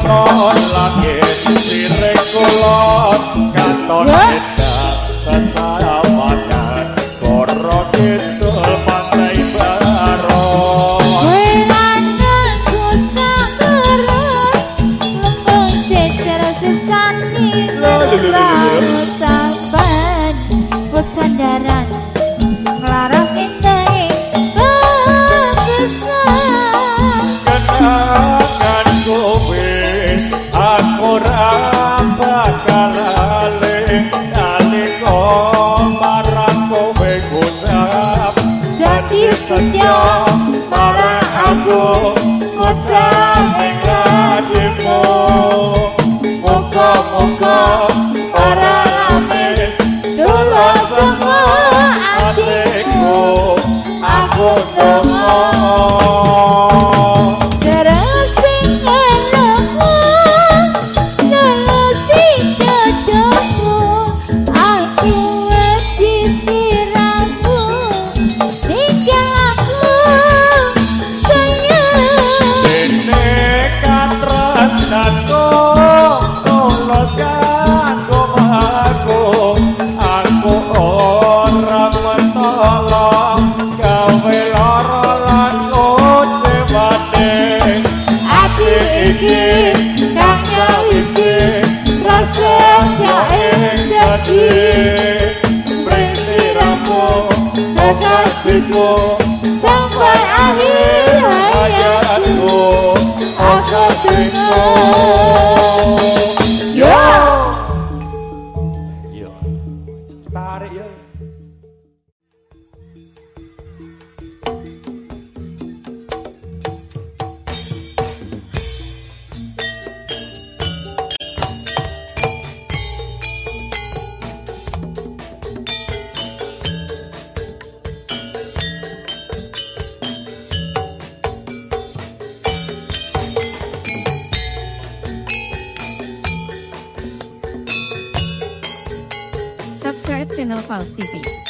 kon lagi sirek kula katon kita sesara Klaus Stiefy.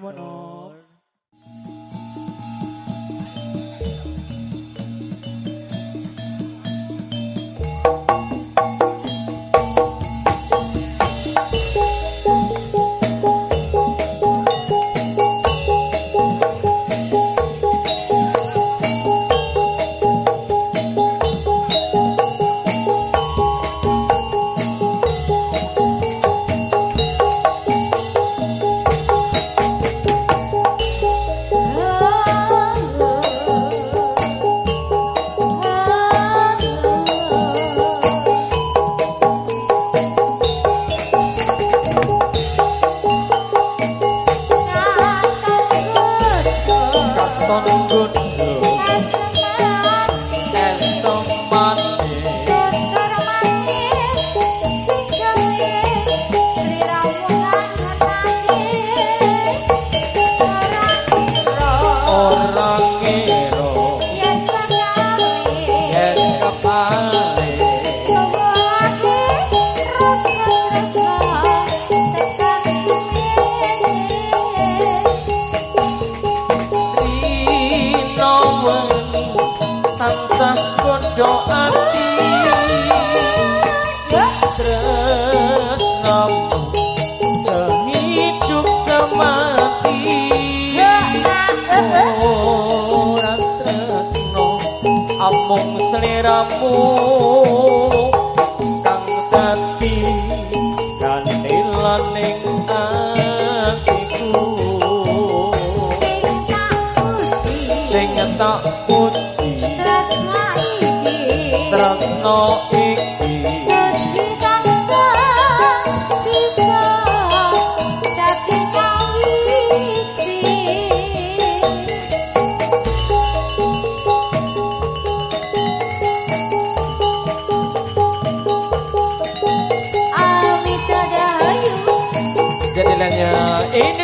What.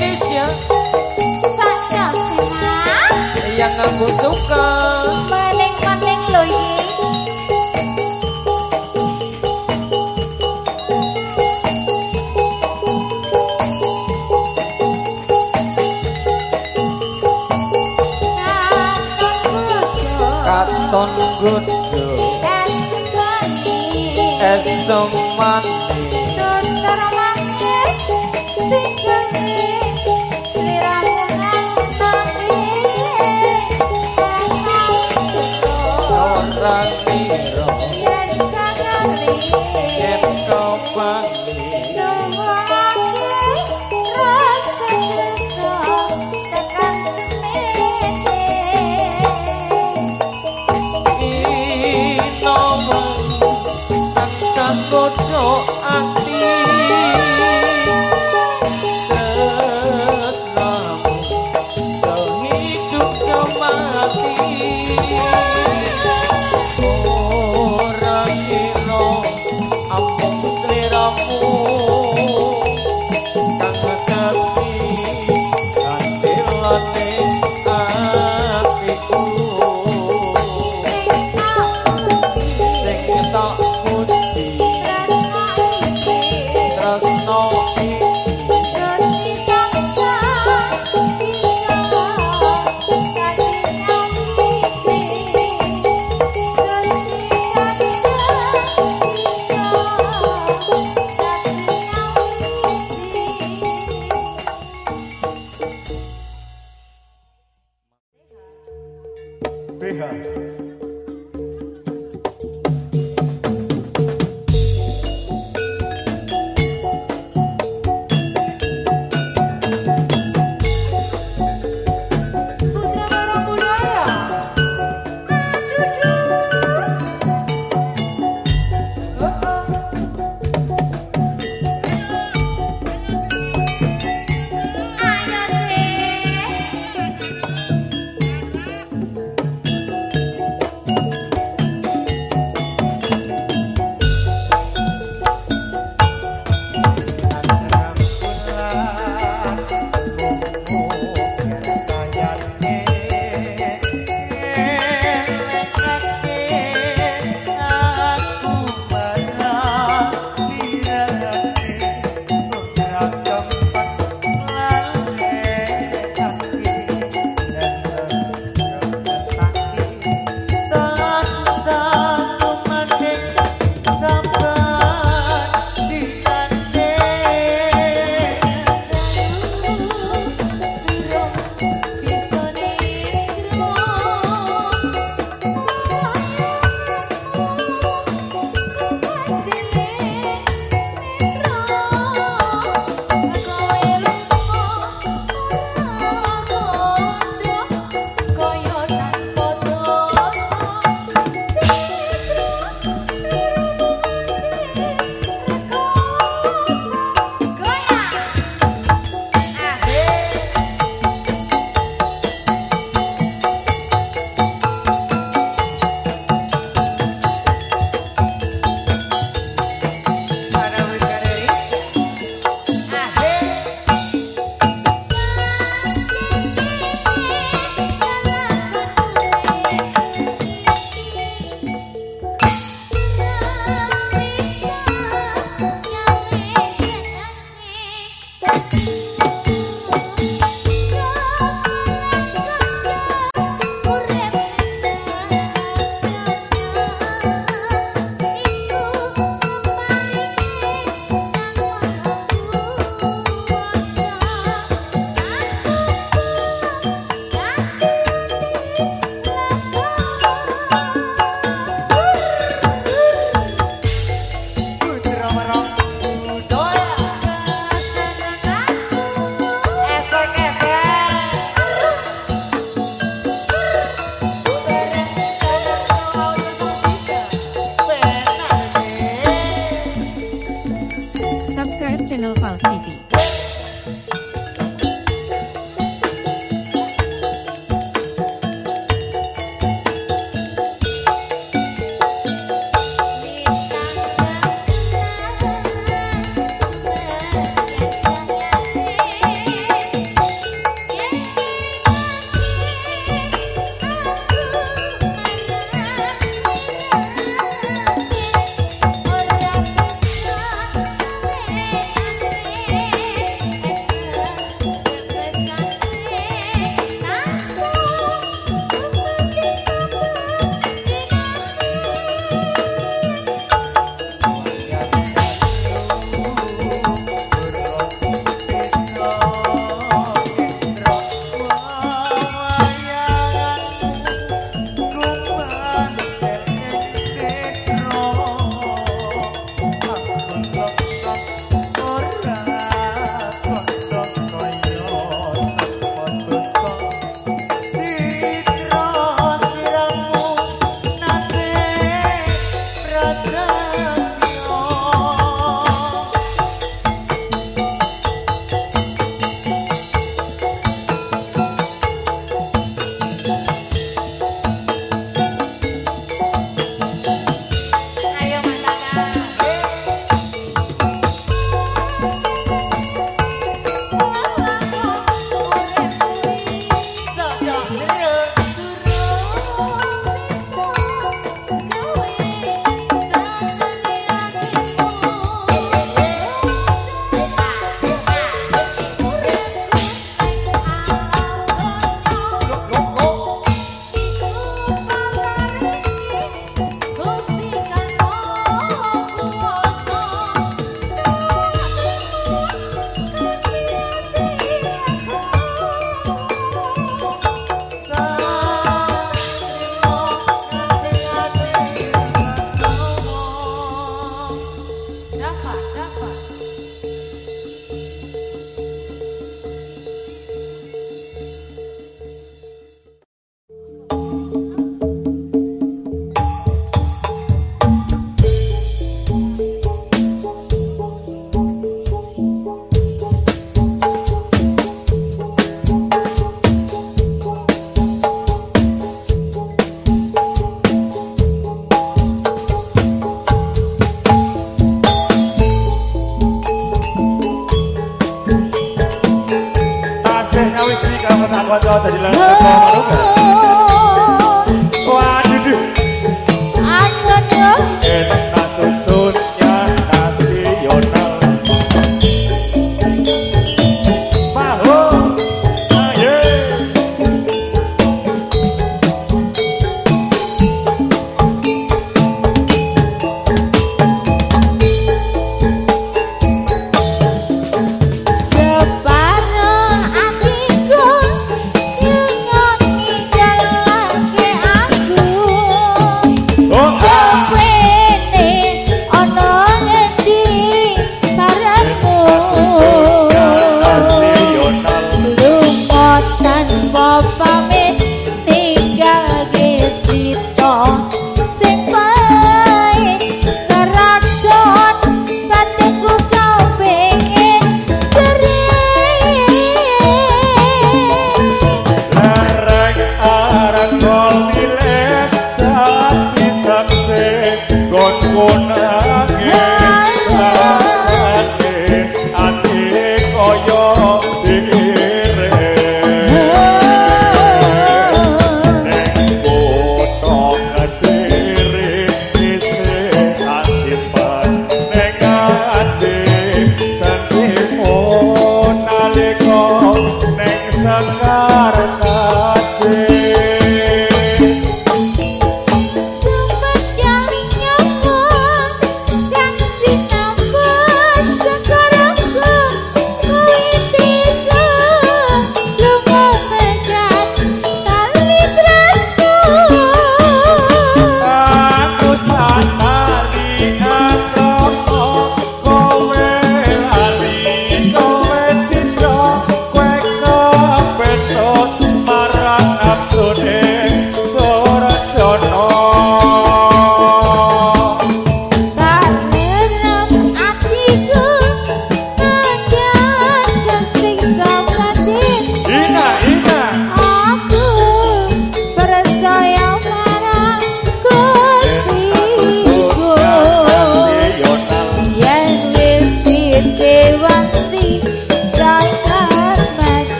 Indonesia Saja sena Yang aku suka Mening-mening loyi Katon Gojo Esok Mani Esok Mani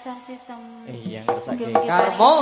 sound system. Iya ngersake. Karmo.